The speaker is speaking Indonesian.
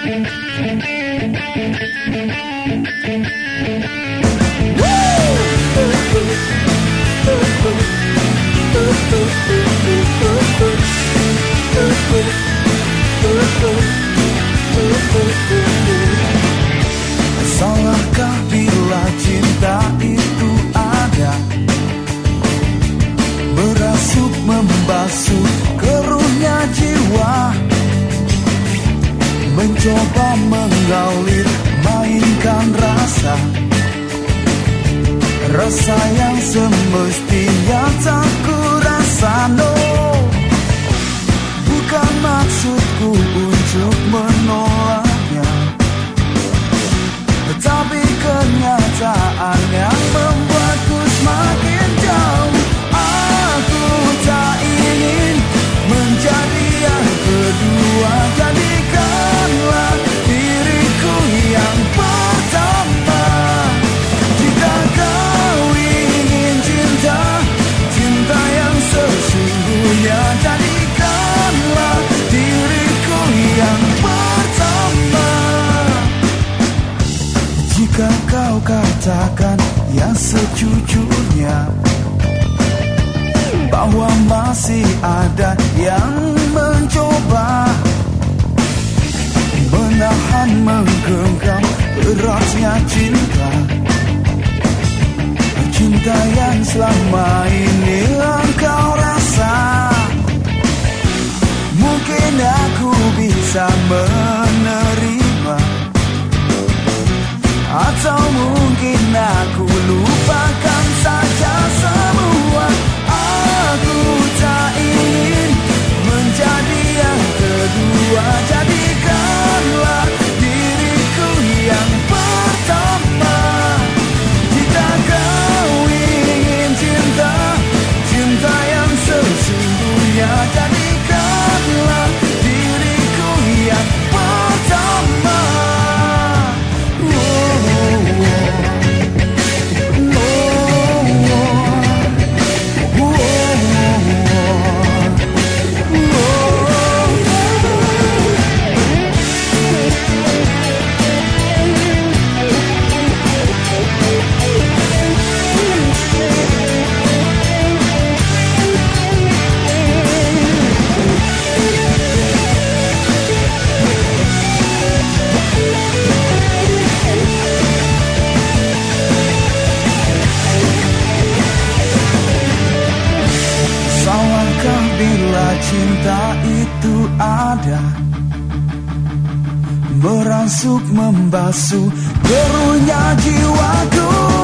Woo! Mencoba mengalir mainkan rasa. Rasa yang semestinya tak katakan yang sejujurnya Bahwa masih ada yang mencoba. Menahan menggenggam eratnya cinta. Cinta yang selama ini engkau rasa. Mungkin aku bisa mungkin aku lupakan cinta itu ada. Merasuk membasuh keruhnya jiwaku